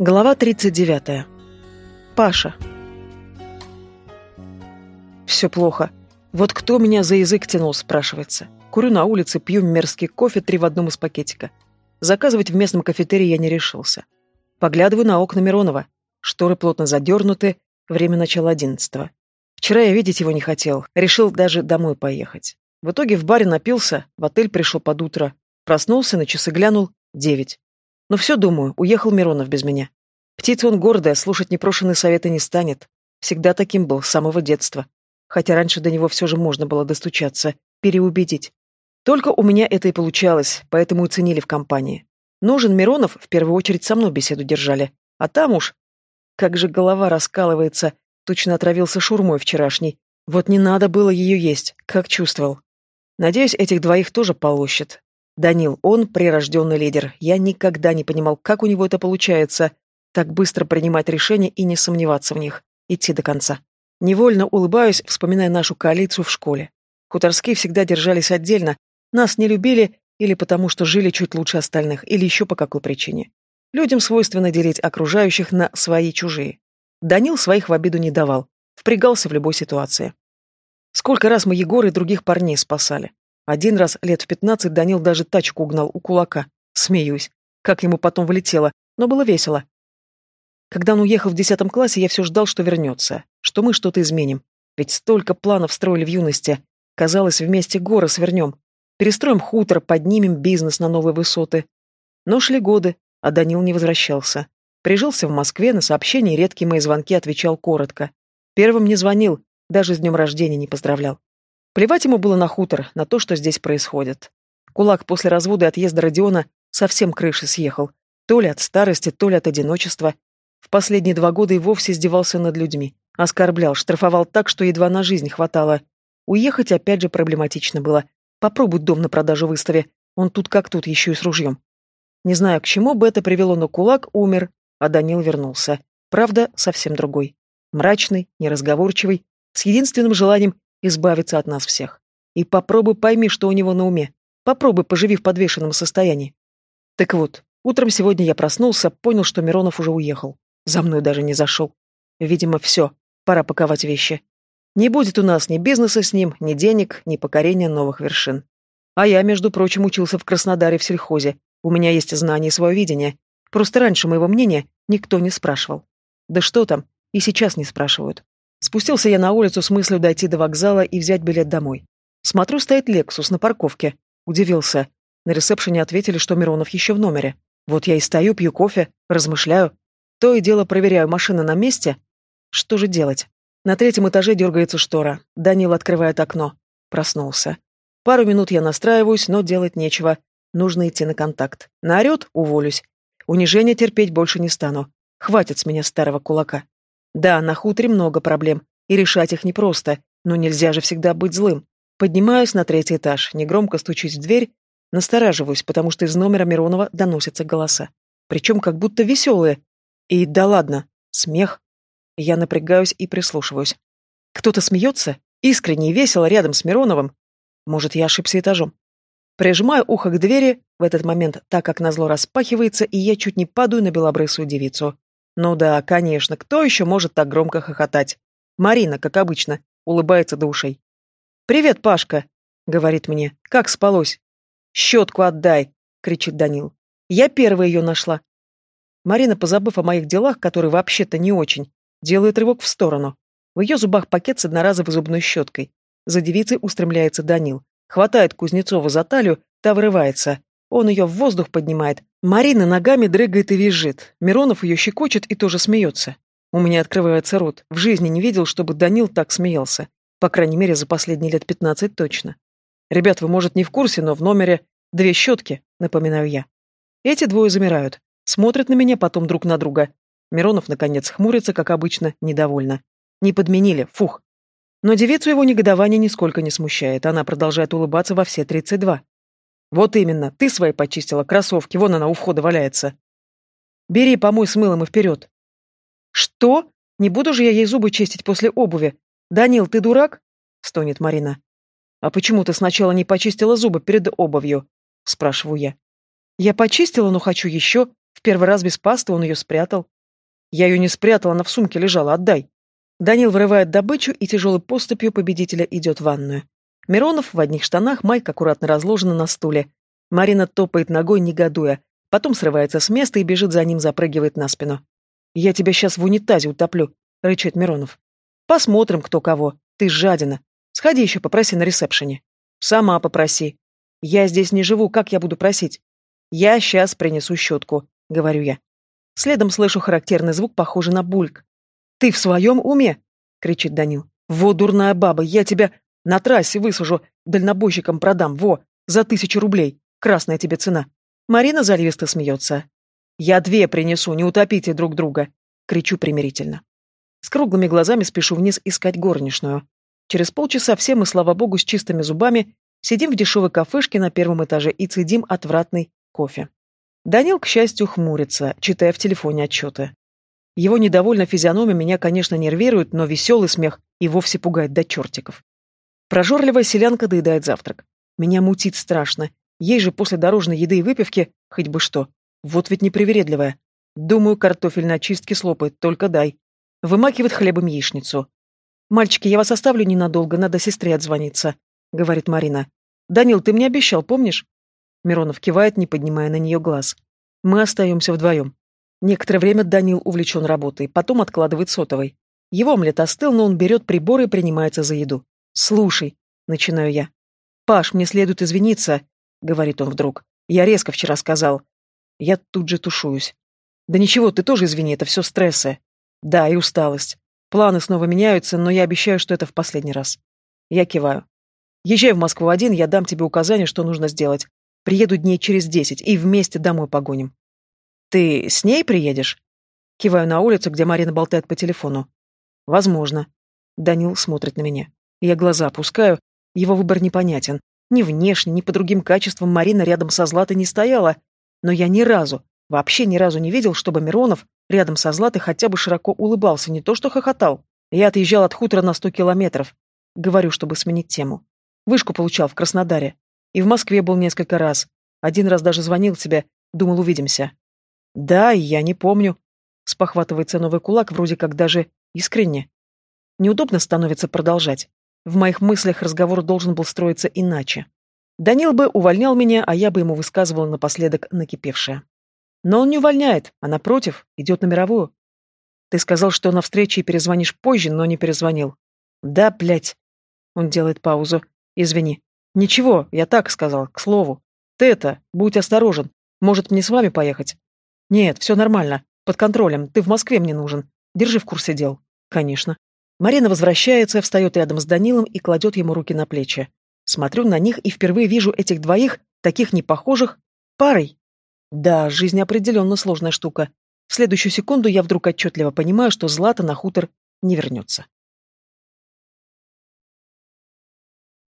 Глава 39. Паша. Все плохо. Вот кто меня за язык тянул, спрашивается. Курю на улице, пью мерзкий кофе, три в одном из пакетика. Заказывать в местном кафетерии я не решился. Поглядываю на окна Миронова. Шторы плотно задернуты, время начала одиннадцатого. Вчера я видеть его не хотел, решил даже домой поехать. В итоге в баре напился, в отель пришел под утро. Проснулся, на часы глянул — девять. Но все, думаю, уехал Миронов без меня. Птица он гордая, слушать непрошенные советы не станет. Всегда таким был, с самого детства. Хотя раньше до него все же можно было достучаться, переубедить. Только у меня это и получалось, поэтому и ценили в компании. Нужен Миронов, в первую очередь со мной беседу держали. А там уж... Как же голова раскалывается, точно отравился шурмой вчерашней. Вот не надо было ее есть, как чувствовал. Надеюсь, этих двоих тоже полощет. Данил, он прирожденный лидер. Я никогда не понимал, как у него это получается. Так быстро принимать решения и не сомневаться в них. Идти до конца. Невольно улыбаюсь, вспоминая нашу коалицию в школе. Хуторские всегда держались отдельно. Нас не любили или потому, что жили чуть лучше остальных, или еще по какой причине. Людям свойственно делить окружающих на свои и чужие. Данил своих в обиду не давал. Впрягался в любой ситуации. Сколько раз мы Егора и других парней спасали. Один раз лет в пятнадцать Данил даже тачку угнал у кулака. Смеюсь. Как ему потом влетело. Но было весело. Когда он уехал в десятом классе, я все ждал, что вернется. Что мы что-то изменим. Ведь столько планов строили в юности. Казалось, вместе горы свернем. Перестроим хутор, поднимем бизнес на новые высоты. Но шли годы, а Данил не возвращался. Прижился в Москве, на сообщения редкие мои звонки отвечал коротко. Первым не звонил, даже с днем рождения не поздравлял. Плевать ему было на хутор, на то, что здесь происходит. Кулак после развода и отъезда Родиона совсем крыши съехал. То ли от старости, то ли от одиночества. В последние два года и вовсе издевался над людьми. Оскорблял, штрафовал так, что едва на жизнь хватало. Уехать опять же проблематично было. Попробуй дом на продажу выстави. Он тут как тут, еще и с ружьем. Не знаю, к чему бы это привело, но кулак умер, а Данил вернулся. Правда, совсем другой. Мрачный, неразговорчивый, с единственным желанием избавиться от нас всех. И попробуй пойми, что у него на уме. Попробуй, поживи в подвешенном состоянии. Так вот, утром сегодня я проснулся, понял, что Миронов уже уехал. За мной даже не зашел. Видимо, все, пора паковать вещи. Не будет у нас ни бизнеса с ним, ни денег, ни покорения новых вершин. А я, между прочим, учился в Краснодаре в сельхозе. У меня есть знания и свое видение. Просто раньше моего мнения никто не спрашивал. Да что там, и сейчас не спрашивают. Спустился я на улицу с мыслью дойти до вокзала и взять билет домой. Смотрю, стоит Лексус на парковке. Удивился. На ресепшене ответили, что Миронов еще в номере. Вот я и стою, пью кофе, размышляю. То и дело проверяю, машина на месте. Что же делать? На третьем этаже дергается штора. Данил открывает окно. Проснулся. Пару минут я настраиваюсь, но делать нечего. Нужно идти на контакт. Наорет — уволюсь. Унижения терпеть больше не стану. Хватит с меня старого кулака. Да, на хуторе много проблем, и решать их непросто, но нельзя же всегда быть злым. Поднимаюсь на третий этаж, негромко стучусь в дверь, настораживаюсь, потому что из номера Миронова доносятся голоса. Причем как будто веселые. И да ладно, смех. Я напрягаюсь и прислушиваюсь. Кто-то смеется, искренне и весело рядом с Мироновым. Может, я ошибся этажом. Прижимаю ухо к двери, в этот момент так как назло распахивается, и я чуть не падаю на белобрысую девицу. Ну да, конечно, кто еще может так громко хохотать? Марина, как обычно, улыбается до ушей. «Привет, Пашка», — говорит мне. «Как спалось?» «Щетку отдай», — кричит Данил. «Я первая ее нашла». Марина, позабыв о моих делах, которые вообще-то не очень, делает рывок в сторону. В ее зубах пакет с одноразовой зубной щеткой. За девицей устремляется Данил. Хватает Кузнецова за талию, та вырывается. Он ее в воздух поднимает. Марина ногами дрыгает и визжит. Миронов ее щекочет и тоже смеется. У меня открывается рот. В жизни не видел, чтобы Данил так смеялся. По крайней мере, за последние лет пятнадцать точно. Ребят, вы, может, не в курсе, но в номере две щетки, напоминаю я. Эти двое замирают. Смотрят на меня, потом друг на друга. Миронов, наконец, хмурится, как обычно, недовольно. Не подменили, фух. Но девицу его негодование нисколько не смущает. Она продолжает улыбаться во все тридцать два. Вот именно, ты свои почистила, кроссовки, вон она у входа валяется. Бери, помой с мылом и вперед. Что? Не буду же я ей зубы чистить после обуви. Данил, ты дурак? Стонет Марина. А почему ты сначала не почистила зубы перед обувью? Спрашиваю я. Я почистила, но хочу еще. В первый раз без пасты он ее спрятал. Я ее не спрятал, она в сумке лежала, отдай. Данил вырывает добычу и тяжелой поступью победителя идет в ванную. Миронов в одних штанах, майка аккуратно разложена на стуле. Марина топает ногой, негодуя. Потом срывается с места и бежит за ним, запрыгивает на спину. «Я тебя сейчас в унитазе утоплю», — рычит Миронов. «Посмотрим, кто кого. Ты жадина. Сходи еще попроси на ресепшене». «Сама попроси». «Я здесь не живу, как я буду просить?» «Я сейчас принесу щетку», — говорю я. Следом слышу характерный звук, похожий на бульк. «Ты в своем уме?» — кричит Данил. «Во, дурная баба, я тебя на трассе высажу, дальнобойщикам продам, во, за тысячу рублей. Красная тебе цена». Марина заливисто смеется. «Я две принесу, не утопите друг друга!» — кричу примирительно. С круглыми глазами спешу вниз искать горничную. Через полчаса все мы, слава богу, с чистыми зубами сидим в дешевой кафешке на первом этаже и цедим отвратный кофе. Данил, к счастью, хмурится, читая в телефоне отчеты. Его недовольная физиономия меня, конечно, нервирует, но веселый смех и вовсе пугает до чертиков. Прожорливая селянка доедает завтрак. Меня мутит страшно. Ей же после дорожной еды и выпивки хоть бы что. Вот ведь непривередливая. Думаю, картофель на чистке слопает, только дай. Вымакивает хлебом яичницу. «Мальчики, я вас оставлю ненадолго, надо сестре отзвониться», — говорит Марина. «Данил, ты мне обещал, помнишь?» Миронов кивает, не поднимая на нее глаз. Мы остаемся вдвоем. Некоторое время Данил увлечен работой, потом откладывает сотовый. Его омлет остыл, но он берет прибор и принимается за еду. «Слушай», — начинаю я. «Паш, мне следует извиниться», — говорит он вдруг. «Я резко вчера сказал». Я тут же тушуюсь. «Да ничего, ты тоже извини, это все стрессы». «Да, и усталость. Планы снова меняются, но я обещаю, что это в последний раз». Я киваю. «Езжай в Москву один, я дам тебе указания, что нужно сделать. Приеду дней через десять, и вместе домой погоним». «Ты с ней приедешь?» Киваю на улицу, где Марина болтает по телефону. «Возможно». Данил смотрит на меня. Я глаза опускаю. Его выбор непонятен. Ни внешне, ни по другим качествам Марина рядом со Златой не стояла. Но я ни разу, вообще ни разу не видел, чтобы Миронов рядом со Златой хотя бы широко улыбался, не то что хохотал. Я отъезжал от хутора на сто километров. Говорю, чтобы сменить тему. Вышку получал в Краснодаре. И в Москве был несколько раз. Один раз даже звонил тебе, думал, увидимся. Да, я не помню. Спохватывается новый кулак, вроде как даже искренне. Неудобно становится продолжать. В моих мыслях разговор должен был строиться иначе. Данил бы увольнял меня, а я бы ему высказывала напоследок накипевшее. Но он не увольняет, а напротив, идет на мировую. Ты сказал, что на встрече перезвонишь позже, но не перезвонил. Да, блядь. Он делает паузу. Извини. Ничего, я так сказал, к слову. Ты это, будь осторожен. Может, мне с вами поехать? «Нет, все нормально. Под контролем. Ты в Москве мне нужен. Держи в курсе дел». «Конечно». Марина возвращается, встает рядом с Данилом и кладет ему руки на плечи. Смотрю на них и впервые вижу этих двоих, таких непохожих, парой. Да, жизнь определенно сложная штука. В следующую секунду я вдруг отчетливо понимаю, что Злата на хутор не вернется.